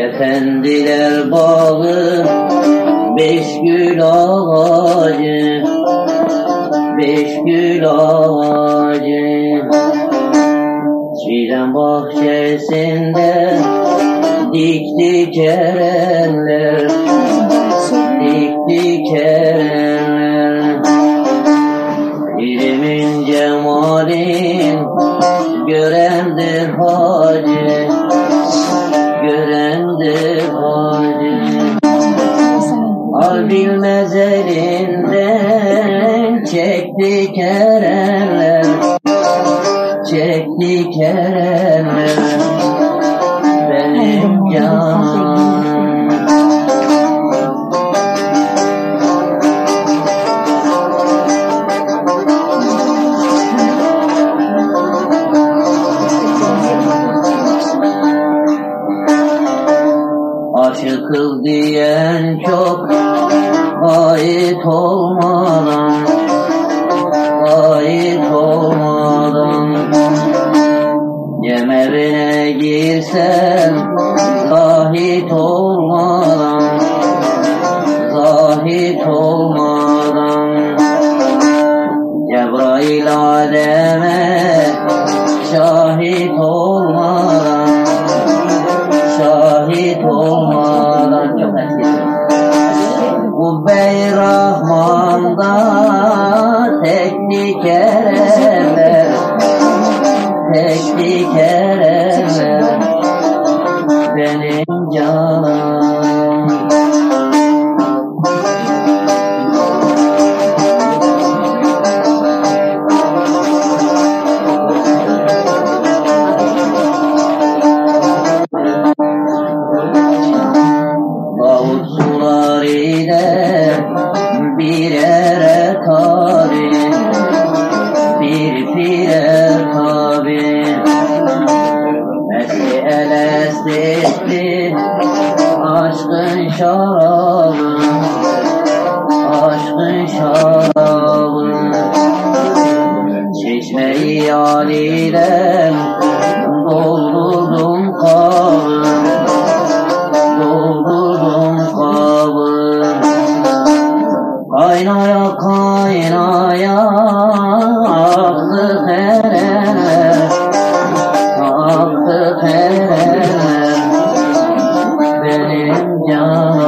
Efendiler bağı Beş gül ağacı Beş gül ağacı. Çiğdem bahçesinde Dik dikerenler Dik dikerenler İlimin cemalin Görendir hacı. Bilmez elinden. Çektik erenler Çektik erenler Benim canım. Aşık kız diyen çok ait olmadan ait olmadan Cemevine girsem zahit olmadan zahit olmadan Cebrail Adem'e şahit olmadan Bu Beyrahman'da teknik erenler, teknik erenler, benim canım. İle bir ere tabi Bir pire tabi. Mesih elestitti aşkın şarabı Aşkın şarabı Ay no yo kay no yo ağzı tere thế, tere benim canım